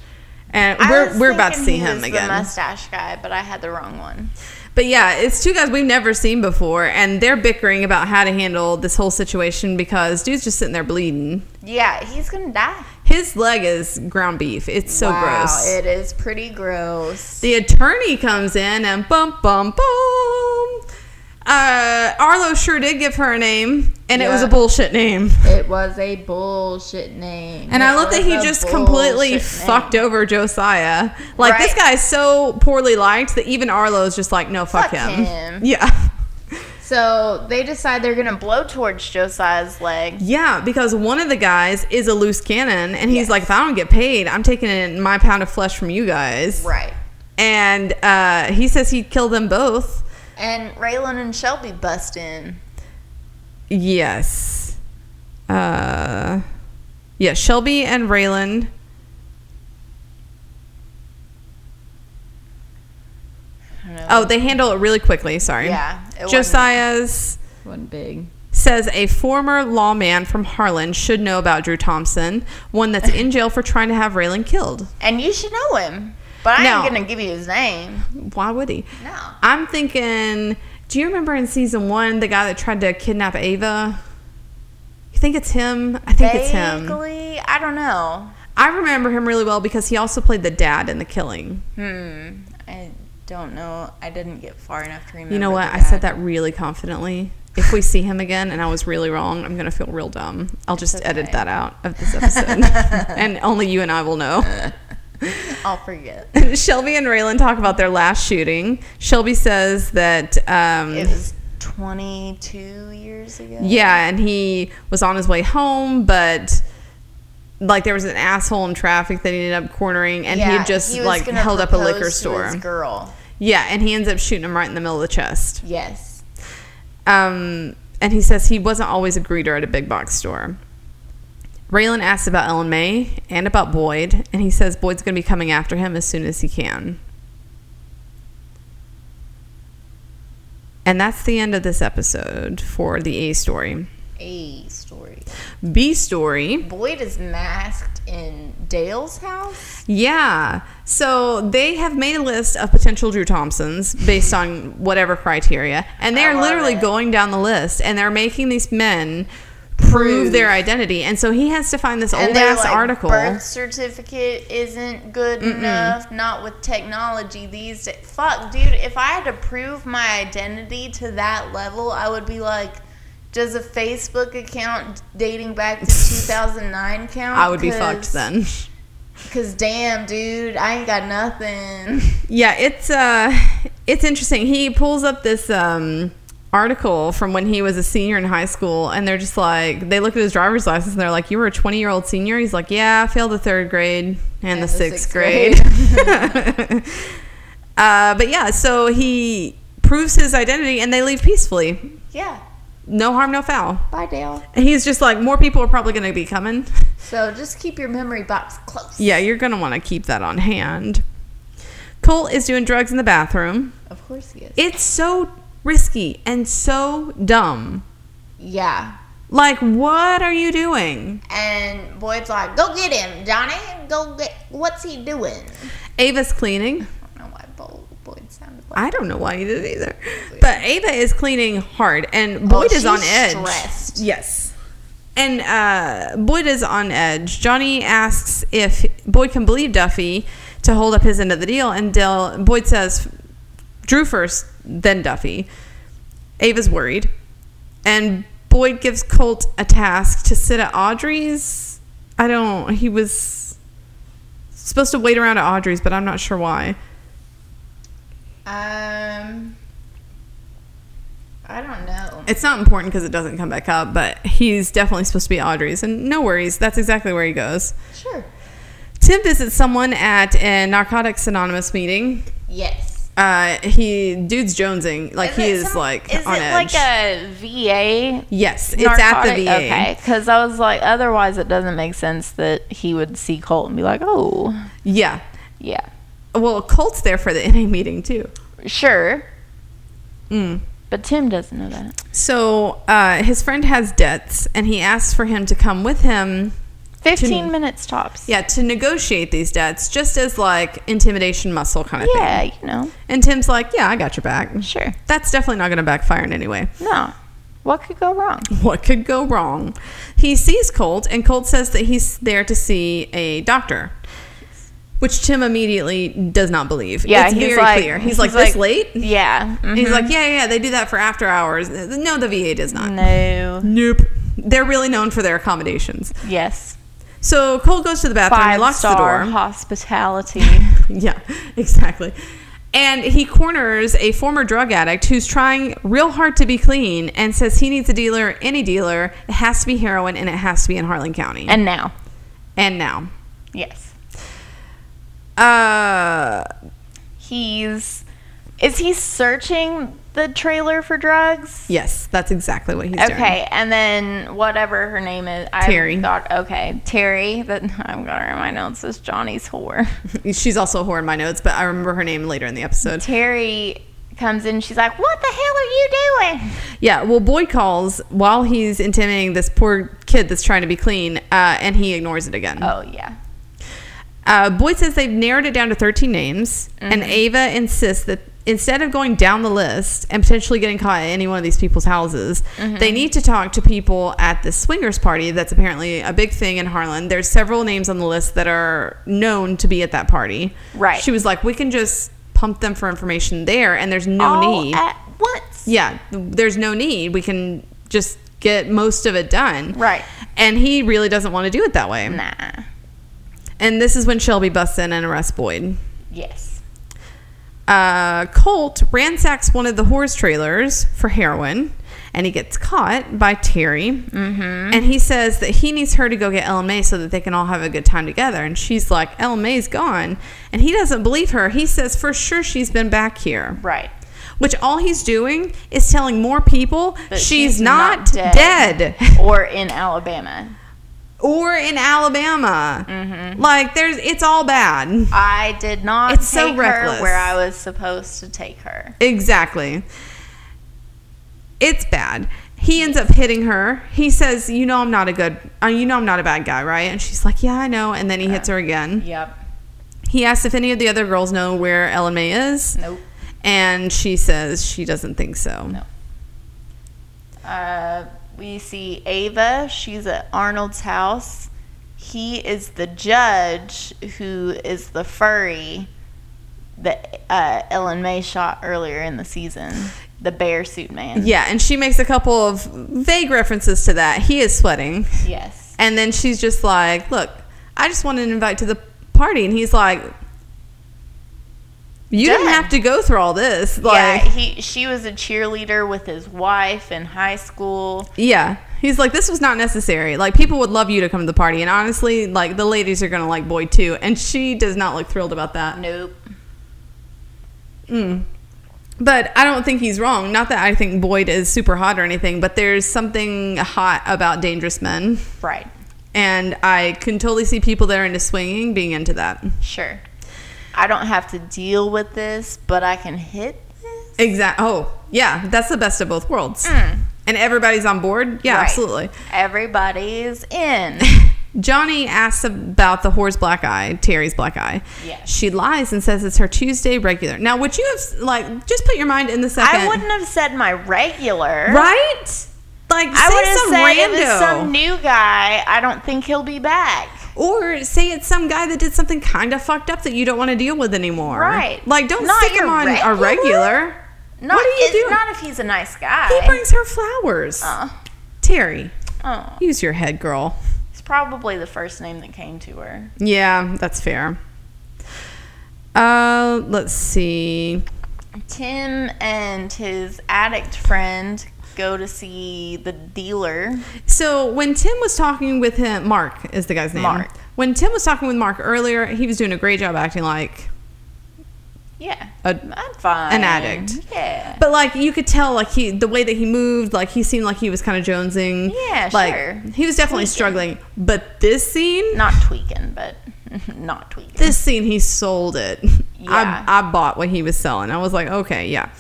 And I we're we're about to see him was again. The mustache guy, but I had the wrong one. But yeah, it's two guys we've never seen before, and they're bickering about how to handle this whole situation because dude's just sitting there bleeding. Yeah, he's gonna die. His leg is ground beef. It's so wow, gross. It is pretty gross. The attorney comes in and bum bum bum. Uh, Arlo sure did give her a name, and it was a bullshit name. It was a bullshit name. And I love that he just completely bullshit fucked over Josiah. Like this Right. guy's so poorly liked that even Arlo's just like, no, fuck, Fuck him. him. Yeah. So they decide they're gonna blow towards Josiah's leg. Yeah, because one of the guys is a loose cannon, and he's Yes. like, if I don't get paid, I'm taking in my pound of flesh from you guys. Right. And uh, he says he'd kill them both. And Raylan and Shelby bust in. Yes. Uh, yeah, Shelby and Raylan. I don't know. Oh, they handle it really quickly. Sorry. Yeah, Josiah's wasn't big. says a former lawman from Harlan should know about Drew Thompson, one that's in jail for trying to have Raylan killed. And you should know him. But I No. ain't gonna give you his name. Why would he? No. I'm thinking, do you remember in season one the guy that tried to kidnap Ava? You think it's him? I think it's him. Vaguely, I don't know. I remember him really well because he also played the dad in The Killing. Hmm. I don't know. I didn't get far enough to remember. You know what? the I said that really confidently. If we see him again and I was really wrong, I'm going to feel real dumb. I'll just It's edit that out of this episode. and only you and I will know. I'll forget. Shelby and Raylan talk about their last shooting. Shelby says that um, It was 22 years ago. Yeah, and he was on his way home, but like there was an asshole in traffic that he ended up cornering, and he had just he like held up a liquor store. girl. Yeah, and he ends up shooting him right in the middle of the chest. Yes. Um, and he says he wasn't always a greeter at a big box store. Raylan asks about Ellen May and about Boyd, and he says Boyd's going to be coming after him as soon as he can. And that's the end of this episode for the A story. A story. B story. Boyd is masked in Dale's house. Yeah. So they have made a list of potential Drew Thompsons based on whatever criteria. And they're literally it. going down the list and they're making these men prove, Prove. their identity. And so he has to find this And old ass like, article. birth certificate isn't good enough. Not with technology these days. Fuck, dude. If I had to prove my identity to that level, I would be like, does a Facebook account dating back to 2009 count? I would be fucked then. Cause damn, dude, I ain't got nothing. Yeah, it's uh it's interesting. He pulls up this um article from when he was a senior in high school and they're just like they look at his driver's license and they're like, You were a twenty year old senior? He's like, Yeah, I failed the third grade and, the, sixth, grade. uh but yeah, so he proves his identity and they leave peacefully. Yeah. No harm, no foul. Bye, Dale. And he's just like, more people are probably gonna be coming. So just keep your memory box close. Yeah, you're gonna want to keep that on hand. Cole is doing drugs in the bathroom. Of course he is. It's so risky and so dumb. yeah. Like, what are you doing? And Boyd's like, go get him, Johnny. Go get. What's he doing? Ava's cleaning. I don't know why Bo- Boyd sounded like. I don't know why he did it either. But Ava is cleaning hard, and Boyd is on edge. stressed. Yes. And uh, Boyd is on edge. Johnny asks if Boyd can believe Duffy to hold up his end of the deal, and Dale, Boyd says, Drew first, then Duffy. Ava's worried. And Boyd gives Colt a task to sit at Audrey's. I don't, he was supposed to wait around at Audrey's, but I'm not sure why. Um. I don't know. It's not important because it doesn't come back up, but he's definitely supposed to be Audrey's. And no worries, that's exactly where he goes. Sure. Tim visits someone at a Narcotics Anonymous meeting. Yes. Uh, he dude's jonesing, like he is some- like Is on it edge. like a VA? yes, it's at the? VA. Okay, because I was like, otherwise it doesn't make sense that he would see Colt and be like, oh, Yeah. yeah, Well, Colt's there for the NA meeting too. sure. Mm. But Tim doesn't know that. So uh, his friend has debts, and he asks for him to come with him 15 minutes tops. Yeah, to negotiate these debts, just as like intimidation muscle kind of Yeah, thing. Yeah, you know. And Tim's like, yeah, I got your back. Sure. That's definitely not going to backfire in any way. No. What could go wrong? What could go wrong? He sees Colt, and Colt says that he's there to see a doctor, which Tim immediately does not believe. Yeah, it's he's very like, clear. He's, like, this late? Yeah. He's mhm. like, yeah, yeah, they do that for after hours. No, the VA does not. no. Nope. They're really known for their accommodations. Yes. So Cole goes to the bathroom, he Five locks the door. hospitality. Yeah, exactly. And he corners a former drug addict who's trying real hard to be clean and says he needs a dealer, any dealer. It has to be heroin and it has to be in Harlan County. and now. and now. Yes. Uh, He's. Is he searching the trailer for drugs? yes, that's exactly what he's doing. Okay, and then whatever her name is, I Terry. thought okay, Terry. That I'm gonna in my notes is Johnny's whore. She's also a whore in my notes, but I remember her name later in the episode. Terry comes in. She's like, "What the hell are you doing?" Yeah, well, boy calls while he's intimidating this poor kid that's trying to be clean, uh, and he ignores it again. Oh yeah, Uh, Boyd says they've narrowed it down to 13 names, and Ava insists that instead of going down the list and potentially getting caught at any one of these people's houses, they need to talk to people at the swingers party that's apparently a big thing in Harlan. There's several names on the list that are known to be at that party. Right. She was like, we can just pump them for information there, and there's no All need. at once. yeah, there's no need. We can just get most of it done. Right. And he really doesn't want to do it that way. Nah. And this is when Shelby busts in and arrests Boyd. Yes. uh, Colt ransacks one of the horse trailers for heroin, and he gets caught by Terry. Mm-hmm. And he says that he needs her to go get Ellen May so that they can all have a good time together. And she's like, May's gone. And he doesn't believe her. He says for sure she's been back here. Right. Which all he's doing is telling more people That she's, she's not, not dead. dead. or in Alabama. Or in Alabama. Mm-hmm. Like there's, it's all bad. I did not It's so reckless. her where I was supposed to take her. Exactly. It's bad. He ends up hitting her. He says, "You know I'm not a good, uh, you know I'm not a bad guy, right?" And she's like, "Yeah, I know." And then he hits her again. Yep. He asks if any of the other girls know where Ellen May is, Nope. and she says she doesn't think so. No. Uh, we see Ava. She's at Arnold's house. He is the judge who is the furry that uh, Ellen May shot earlier in the season. The bear suit man. Yeah, and she makes a couple of vague references to that. He is sweating, Yes. and then she's just like, "Look, I just wanted to invite to the party," and he's like. You didn't have to go through all this. yeah, Like, he she was a cheerleader with his wife in high school. Yeah. He's like, this was not necessary. Like, people would love you to come to the party. And honestly, like, the ladies are going to like Boyd too. And she does not look thrilled about that. Nope. Mm. But I don't think he's wrong. Not that I think Boyd is super hot or anything, but there's something hot about dangerous men. Right. And I can totally see people that are into swinging being into that. Sure. I don't have to deal with this, but I can hit this. Exact. Oh, yeah. That's the best of both worlds. Mm. And everybody's on board? Yeah, Right. absolutely. Everybody's in. Johnny asks about the whore's black eye, Terry's black eye. Yes. She lies and says it's her Tuesday regular. Now, would you have, like, just put your mind in the second. I wouldn't have said my regular. Right? Like, I would have said rando. if it's some new guy, I don't think he'll be back. Or say it's some guy that did something kind of fucked up that you don't want to deal with anymore. Right. Like, don't Not stick him on a regular. regular. Not, What are you it's doing? Not if he's a nice guy. He brings her flowers. Uh, Terry, oh, use your head, girl. it's probably the first name that came to her. Yeah, that's fair. Uh, let's see. Tim and his addict friend go to see the dealer. So when Tim was talking with him, Mark is the guy's name. Mark. When Tim was talking with Mark earlier, he was doing a great job acting like, Yeah, I'm fine. an addict. Yeah. but like you could tell, like he, the way that he moved, like he seemed like he was kind of jonesing. Yeah, like, sure. He was definitely Tweaking. struggling. But this scene, Not tweaking, but not tweaking. this scene, he sold it. Yeah. I, I bought what he was selling. I was like, okay, yeah.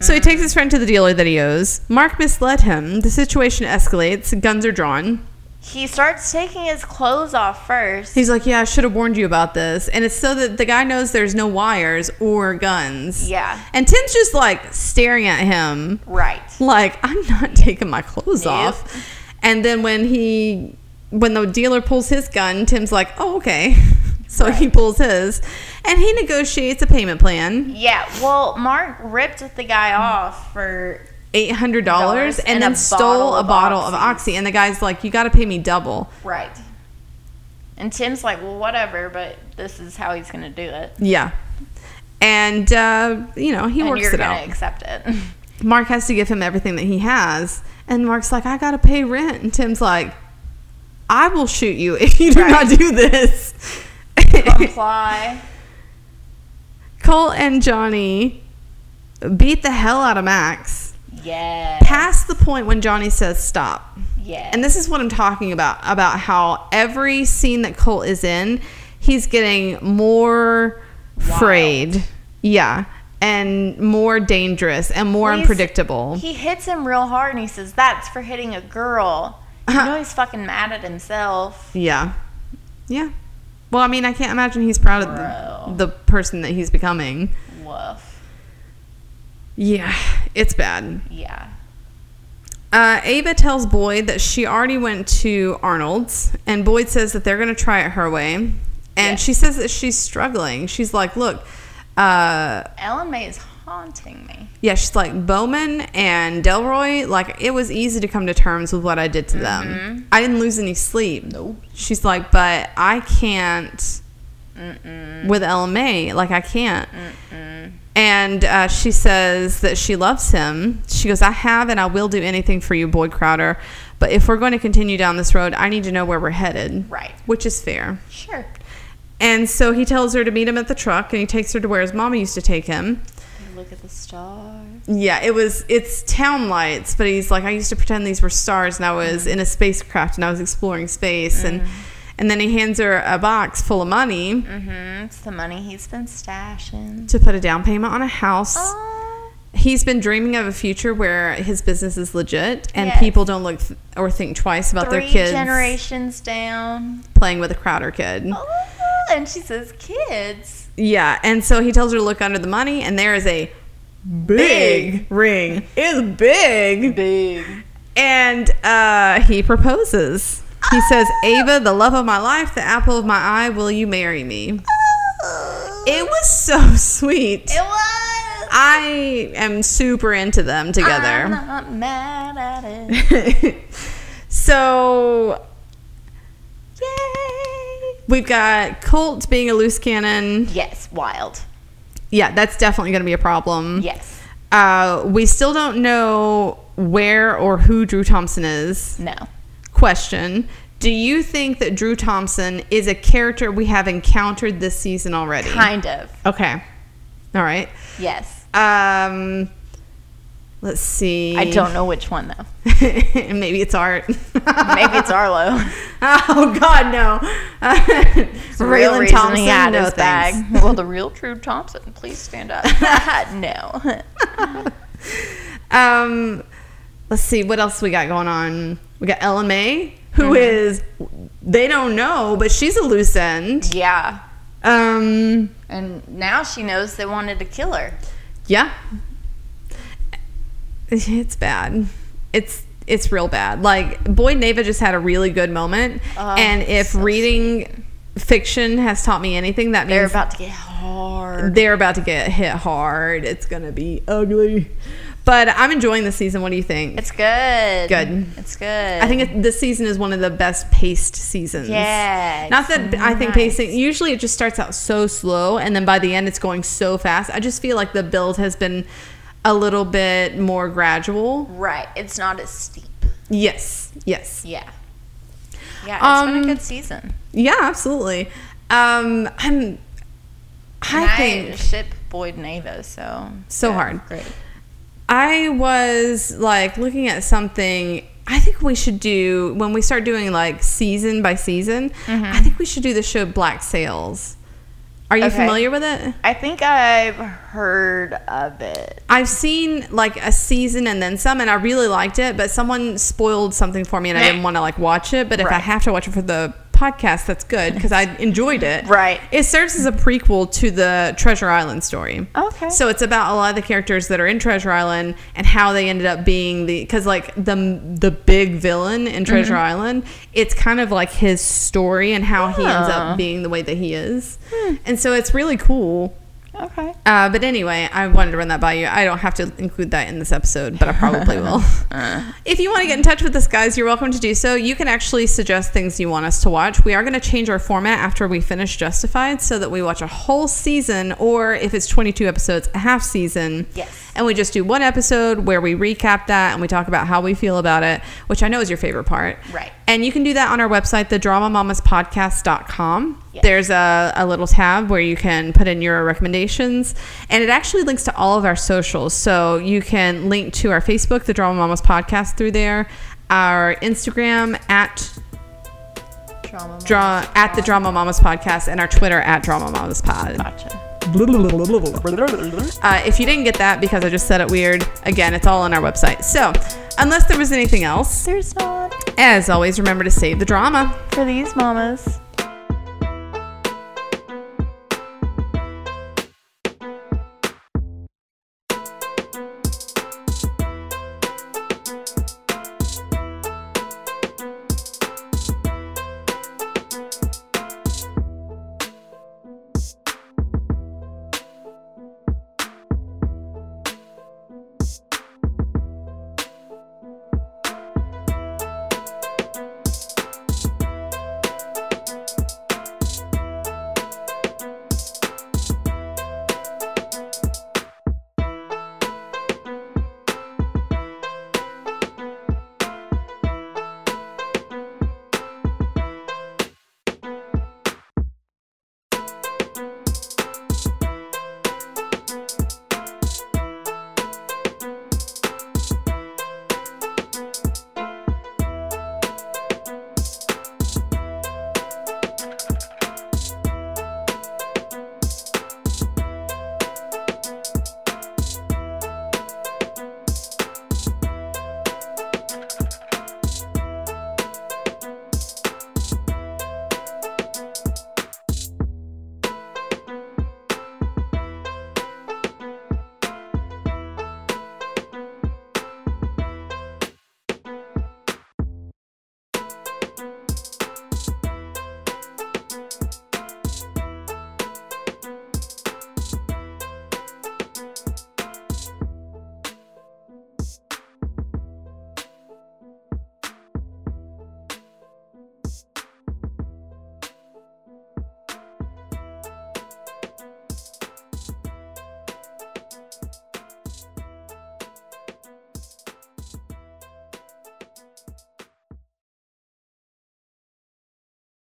So he takes his friend to the dealer that he owes. Mark misled him. The situation escalates. Guns are drawn. he starts taking his clothes off first. He's like, yeah, I should have warned you about this. And it's so that the guy knows there's no wires or guns. Yeah. And Tim's just like staring at him right. like, I'm not taking my clothes Nope. off. And then when he, when the dealer pulls his gun, Tim's like, oh, okay. So he pulls his and he negotiates a payment plan, Yeah. Well, Mark ripped the guy off for $800 Dollars and and then a stole a bottle of Oxy. Oxy. And the guy's like, you got to pay me double. right. And Tim's like, well, whatever, but this is how he's gonna do it, Yeah. And, uh, you know, he and works it out. accept it. Mark has to give him everything that he has. And Mark's like, I got to pay rent. And Tim's like, I will shoot you if you do Right. not do this. Comply. Cole and Johnny beat the hell out of Max Yeah. past the point when Johnny says stop. Yeah. And this is what I'm talking about about how every scene that Cole is in, he's getting more afraid. Yeah. And more dangerous and more Well, unpredictable. He hits him real hard and he says, That's for hitting a girl. You uh-huh. know he's fucking mad at himself. Yeah. Yeah. Well, I mean, I can't imagine he's proud of the, the person that he's becoming. Woof. Yeah, it's bad. Yeah. Uh, Ava tells Boyd that she already went to Arnold's, and Boyd says that they're going to try it her way. And Yeah. she says that she's struggling. She's like, look, uh, Ellen May is haunting me. yeah, she's like, Bowman and Delroy, like, it was easy to come to terms with what I did to them. I didn't lose any sleep. Nope. She's like, but I can't with Ella May. Like, I can't. And uh, she says that she loves him. She goes, I have and I will do anything for you, Boyd Crowder. But if we're going to continue down this road, I need to know where we're headed. Right. Which is fair. Sure. And so he tells her to meet him at the truck and he takes her to where his mama used to take him. Look at the stars. Yeah, it was, it's town lights, but he's like, I used to pretend these were stars and I was in a spacecraft and I was exploring space. And, and then he hands her a box full of money Mm-hmm. It's the money he's been stashing. to put a down payment on a house. Oh. He's been dreaming of a future where his business is legit and Yes. people don't look th- or think twice about Three their kids generations down. playing with a Crowder kid. Oh, and she says, kids. Yeah, and so he tells her to look under the money, and there is a big, ring. It's big. Big. And uh, he proposes. He says, Ava, the love of my life, the apple of my eye, will you marry me? It was so sweet. It was. I am super into them together. I'm together. not mad at it. so, yay! We've got Colt being a loose cannon. yes, wild. Yeah, that's definitely going to be a problem. Yes. Uh, we still don't know where or who Drew Thompson is. No. Question. Do you think that Drew Thompson is a character we have encountered this season already? Kind of. Okay. All right. Yes. Um, let's see. I don't know which one though. Maybe it's Art. Maybe it's Arlo. oh God, no. Real Raylan Thompson, he had no his thanks. bag. well, the real Drew Thompson, please stand up. no. Um, let's see what else we got going on. We got Ellen May, who Mm-hmm. is they don't know, but she's a loose end. yeah. Um, And now she knows they wanted to kill her. yeah, it's bad. It's it's real bad. Like Boyd Neva just had a really good moment, Oh, and if so reading fiction has taught me anything, that They're means about to get hard. they're about to get hit hard. It's gonna be ugly. But I'm enjoying the season. What do you think? It's good. Good. It's good. I think it, this season is one of the best paced seasons. Yeah, Not that it's I think pacing, usually it just starts out so slow and then by the end it's going so fast. I just feel like the build has been a little bit more gradual. right. It's not as steep. Yes. Yes. Yeah. Yeah, it's been Um, a good season. Yeah, absolutely. Um, I'm, And I think ship Boyd and Ava, so So hard. Great. I was like looking at something. I think we should do when we start doing like season by season. Mm-hmm. I think we should do the show Black Sails. Are you Okay. familiar with it? I think I've heard of it. I've seen like a season and then some, and I really liked it. But someone spoiled something for me, and I didn't want to like watch it. But if I have to watch it for the podcast, that's good because I enjoyed it. Right. It serves as a prequel to the Treasure Island story. Okay. So it's about a lot of the characters that are in Treasure Island and how they ended up being the because like the the big villain in Treasure Mm-hmm. Island, it's kind of like his story and how he ends Ah. up being the way that he is, Hmm. and so it's really cool. Okay. Uh, but anyway, I wanted to run that by you. I don't have to include that in this episode, but I probably will. if you want to get in touch with us, guys, you're welcome to do so. You can actually suggest things you want us to watch. We are going to change our format after we finish Justified so that we watch a whole season, or if it's 22 episodes, a half season. Yes. And we just do one episode where we recap that and we talk about how we feel about it, which I know is your favorite part. Right. And you can do that on our website, thedramamamaspodcast.com. Yes. There's a, a little tab where you can put in your recommendations, and it actually links to all of our socials. So you can link to our Facebook, The Drama Mamas Podcast, through there, our Instagram at Drama. draw at the Drama Mamas Podcast, and our Twitter at Drama Mamas Pod. Gotcha. Uh, if you didn't get that because I just said it weird, again, it's all on our website. So, unless there was anything else, There's not as always, remember to save the drama. for these mamas.